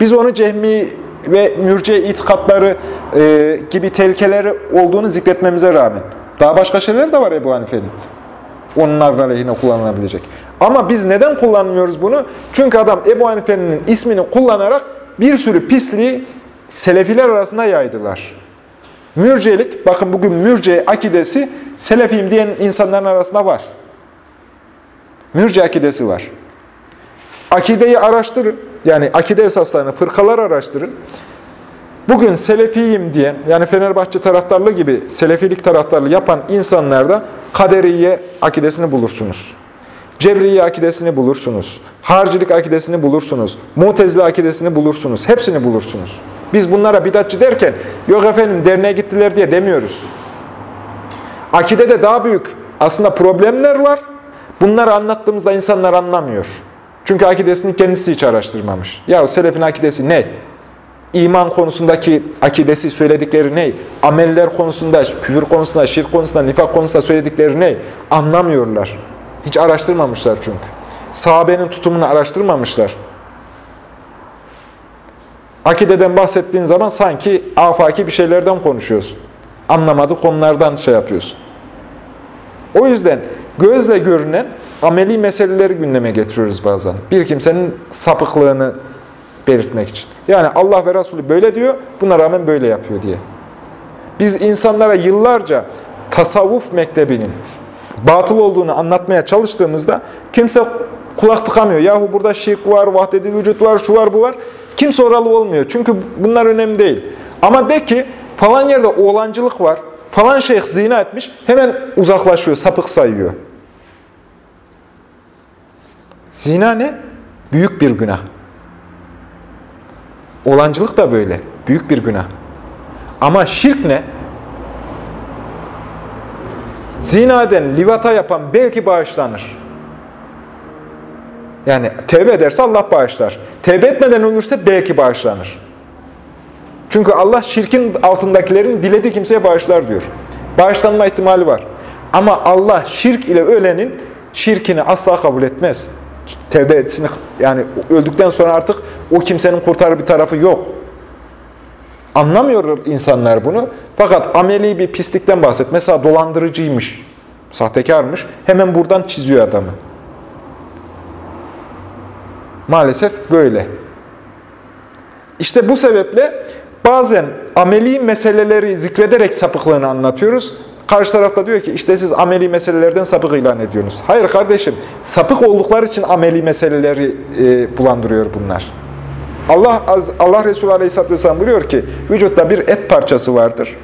Biz onu cehmi ve mürce itikatları e, gibi tehlikeleri olduğunu zikretmemize rağmen. Daha başka şeyler de var Ebu Hanife'nin. Onun aleyhine kullanılabilecek. Ama biz neden kullanmıyoruz bunu? Çünkü adam Ebu Hanife'nin ismini kullanarak bir sürü pisliği Selefiler arasında yaydılar. Mürcelik, bakın bugün mürce akidesi Selefiyim diyen insanların arasında var. Mürce akidesi var. Akideyi araştırın. Yani akide esaslarını, fırkalar araştırın. Bugün Selefiyim diyen, yani Fenerbahçe taraftarlığı gibi Selefilik taraftarlığı yapan insanlarda Kaderiye akidesini bulursunuz. Cebriye akidesini bulursunuz. Harcilik akidesini bulursunuz. Mutezile akidesini bulursunuz. Hepsini bulursunuz. Biz bunlara bidatçı derken, yok efendim derneğe gittiler diye demiyoruz. Akidede daha büyük aslında problemler var. Bunları anlattığımızda insanlar anlamıyor. Çünkü akidesini kendisi hiç araştırmamış. Ya selefin akidesi ne? İman konusundaki akidesi söyledikleri ne? Ameller konusunda, küfür konusunda, şirk konusunda, nifak konusunda söyledikleri ne? Anlamıyorlar. Hiç araştırmamışlar çünkü. Sahabenin tutumunu araştırmamışlar. Akideden bahsettiğin zaman sanki afaki bir şeylerden konuşuyorsun. Anlamadığı konulardan şey yapıyorsun. O yüzden gözle görünen ameli meseleleri gündeme getiriyoruz bazen. Bir kimsenin sapıklığını belirtmek için. Yani Allah ve Resulü böyle diyor, buna rağmen böyle yapıyor diye. Biz insanlara yıllarca tasavvuf mektebinin batıl olduğunu anlatmaya çalıştığımızda kimse kulak tıkamıyor. Yahu burada şirk var, vahdedi vücut var, şu var, bu var. Kimse oralı olmuyor. Çünkü bunlar önemli değil. Ama de ki falan yerde oğlancılık var, falan şeyh zina etmiş, hemen uzaklaşıyor, sapık sayıyor. Zina ne? Büyük bir günah. Olancılık da böyle. Büyük bir günah. Ama şirk ne? Zina eden, livata yapan belki bağışlanır. Yani tevbe ederse Allah bağışlar. Tevbe etmeden ölürse belki bağışlanır. Çünkü Allah şirkin altındakilerin dilediği kimseye bağışlar diyor. Bağışlanma ihtimali var. Ama Allah şirk ile ölenin şirkini asla kabul etmez. Tevbe etsin, yani öldükten sonra artık o kimsenin kurtarı bir tarafı yok. Anlamıyor insanlar bunu. Fakat ameli bir pislikten bahset. Mesela dolandırıcıymış, sahtekarmış. Hemen buradan çiziyor adamı. Maalesef böyle. İşte bu sebeple bazen ameli meseleleri zikrederek sapıklığını anlatıyoruz. Karşı tarafta diyor ki işte siz ameli meselelerden sapık ilan ediyorsunuz. Hayır kardeşim, sapık oldukları için ameli meseleleri e, bulandırıyor bunlar. Allah Allah Resulü Aleyhisselatü Vesselam buyuruyor ki vücutta bir et parçası vardır.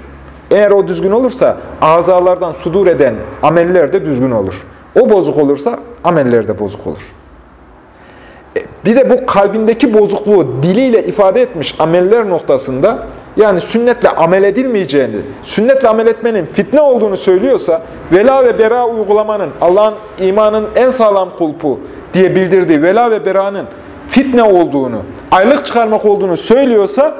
Eğer o düzgün olursa azalardan sudur eden ameller de düzgün olur. O bozuk olursa ameller de bozuk olur. Bir de bu kalbindeki bozukluğu diliyle ifade etmiş ameller noktasında yani sünnetle amel edilmeyeceğini, sünnetle amel etmenin fitne olduğunu söylüyorsa, vela ve bera uygulamanın Allah'ın imanın en sağlam kulpu diye bildirdiği vela ve beranın fitne olduğunu, aylık çıkarmak olduğunu söylüyorsa,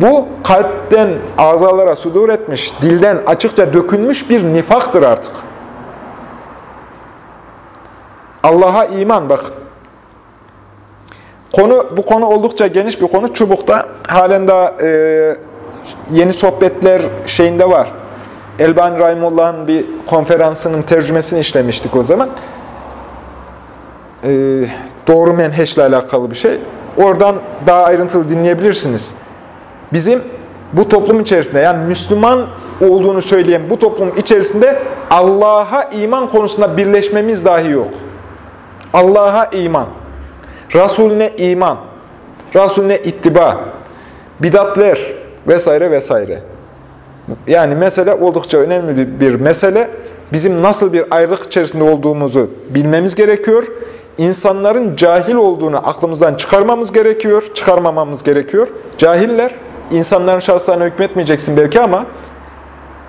bu kalpten azalara sudur etmiş, dilden açıkça dökülmüş bir nifaktır artık. Allah'a iman bak. Konu bu konu oldukça geniş bir konu. Çubuk'ta halen daha e, yeni sohbetler şeyinde var. Elbani Rahimullah'ın bir konferansının tercümesini işlemiştik o zaman. Ee, doğru menheşle alakalı bir şey. Oradan daha ayrıntılı dinleyebilirsiniz. Bizim bu toplum içerisinde yani Müslüman olduğunu söyleyen bu toplum içerisinde Allah'a iman konusunda birleşmemiz dahi yok. Allah'a iman, Resulüne iman, Resulüne ittiba, bidatler vesaire vesaire. Yani mesele oldukça önemli bir mesele. Bizim nasıl bir ayrılık içerisinde olduğumuzu bilmemiz gerekiyor. İnsanların cahil olduğunu aklımızdan çıkarmamız gerekiyor, çıkarmamamız gerekiyor. Cahiller, insanların şahslarına hükmetmeyeceksin belki ama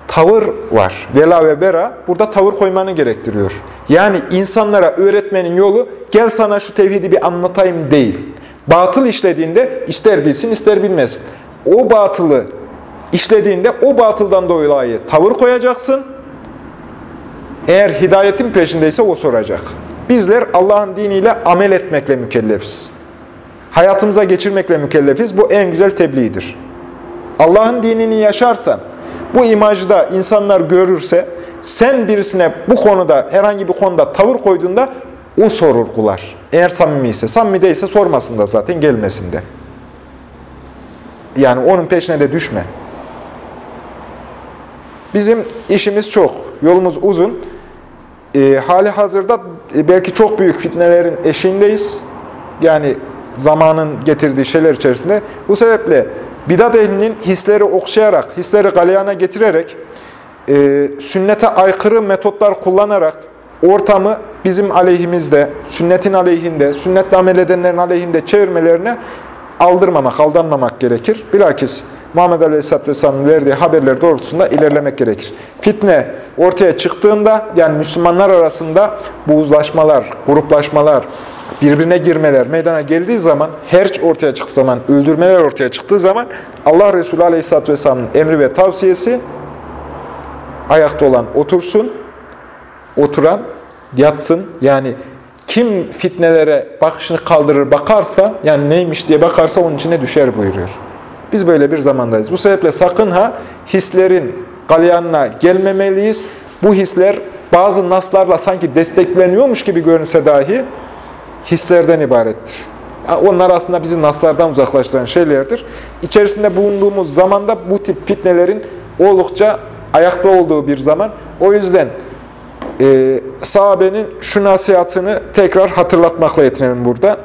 tavır var. Vela ve bera burada tavır koymanı gerektiriyor. Yani insanlara öğretmenin yolu gel sana şu tevhidi bir anlatayım değil. Batıl işlediğinde ister bilsin ister bilmesin. O batılı işlediğinde o batıldan dolayı tavır koyacaksın. Eğer hidayetin peşindeyse o soracak. Bizler Allah'ın diniyle amel etmekle mükellefiz. Hayatımıza geçirmekle mükellefiz. Bu en güzel tebliğdir. Allah'ın dinini yaşarsan, bu imajda insanlar görürse, sen birisine bu konuda, herhangi bir konuda tavır koyduğunda o sorur. Eğer samimi ise, samimi değilse sormasın da zaten gelmesin de. Yani onun peşine de düşme. Bizim işimiz çok, yolumuz uzun. E, hali hazırda e, belki çok büyük fitnelerin eşiğindeyiz. Yani zamanın getirdiği şeyler içerisinde. Bu sebeple bidat ehlinin hisleri okşayarak, hisleri galeyana getirerek, e, sünnete aykırı metotlar kullanarak ortamı bizim aleyhimizde, sünnetin aleyhinde, sünnetle amel edenlerin aleyhinde çevirmelerine aldırmamak, aldanmamak gerekir. Bilakis Muhammed Aleyhisselatü Vesselam'ın verdiği haberler doğrultusunda ilerlemek gerekir. Fitne ortaya çıktığında, yani Müslümanlar arasında bu uzlaşmalar, gruplaşmalar, birbirine girmeler meydana geldiği zaman, herç ortaya çıktığı zaman, öldürmeler ortaya çıktığı zaman Allah Resulü Aleyhisselatü Vesselam'ın emri ve tavsiyesi ayakta olan otursun, oturan yatsın. Yani kim fitnelere bakışını kaldırır bakarsa, yani neymiş diye bakarsa onun içine düşer buyuruyor. Biz böyle bir zamandayız. Bu sebeple sakın ha hislerin galyanına gelmemeliyiz. Bu hisler bazı naslarla sanki destekleniyormuş gibi görünse dahi hislerden ibarettir. Onlar aslında bizi naslardan uzaklaştıran şeylerdir. İçerisinde bulunduğumuz zamanda bu tip fitnelerin oldukça ayakta olduğu bir zaman. O yüzden e, sahabenin şu nasihatını tekrar hatırlatmakla yetinelim burada.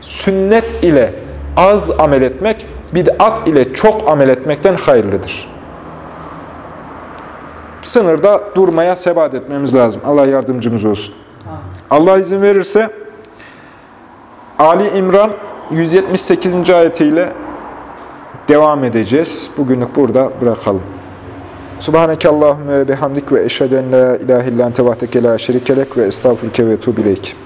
Sünnet ile az amel etmek, bid'at ile çok amel etmekten hayırlıdır. Sınırda durmaya sebat etmemiz lazım. Allah yardımcımız olsun. Allah izin verirse Ali İmran 178. ayetiyle devam edeceğiz. Bugünlük burada bırakalım. Subhaneke Allahümme ve bihamdik ve eşheden la ilahe illan tevahdeke la şerikelek ve estağfurke ve tuğbileyk.